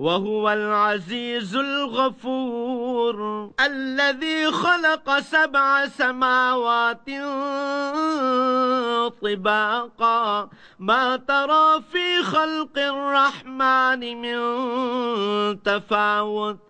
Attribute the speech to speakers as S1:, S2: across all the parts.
S1: وهو العزيز الغفور الذي خلق سبع سماوات طباقا. ما ترى في خلق الرحمن من تفاوت.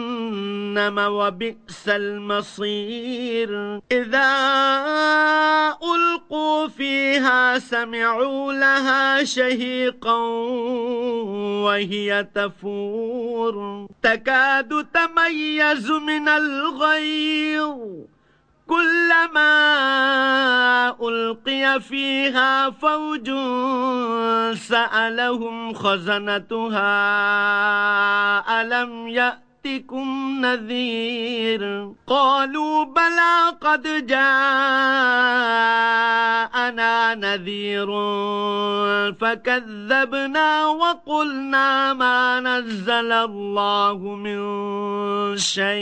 S1: وبئس المصير. إذا ألقوا فيها سمعوا لها شهيقا وهي تفور. تكاد تميز من الغيظ. كلما ألقي فيها فوج سألهم خزنتها ألم يأت يأتكم نذير. قالوا بلى قد جاءنا نذير فكذبنا وقلنا ما نزل الله من شيء.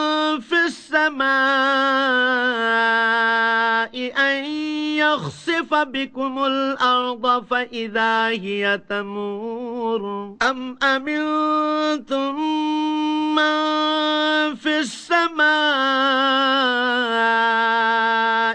S1: السماء أن يخسف بكم الأرض فإذا هي تمور. أم أمنتم من في السماء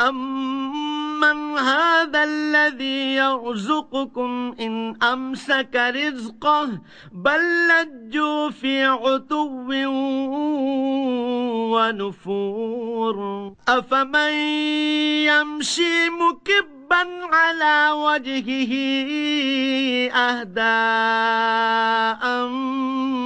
S1: أمن هذا الذي يرزقكم إن أمسك رزقه بل لجوا في عتو ونفور. أفمن يمشي مكبا على وجهه أهداء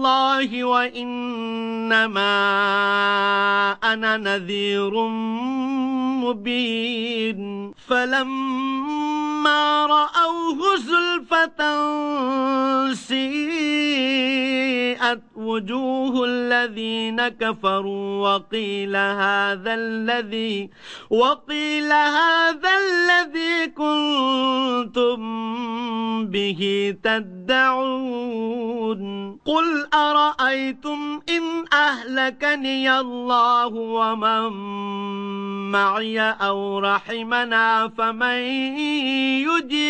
S1: الله وإنما أنا نذير مبين. فلما رأوه زلفة سيئت وجوه الذين كفروا وقيل هذا الذي وقيل هذا الذي كنتم به تدعون قل أرأيتم إن أهلكني الله ومن معي أو رحمنا فمن يجير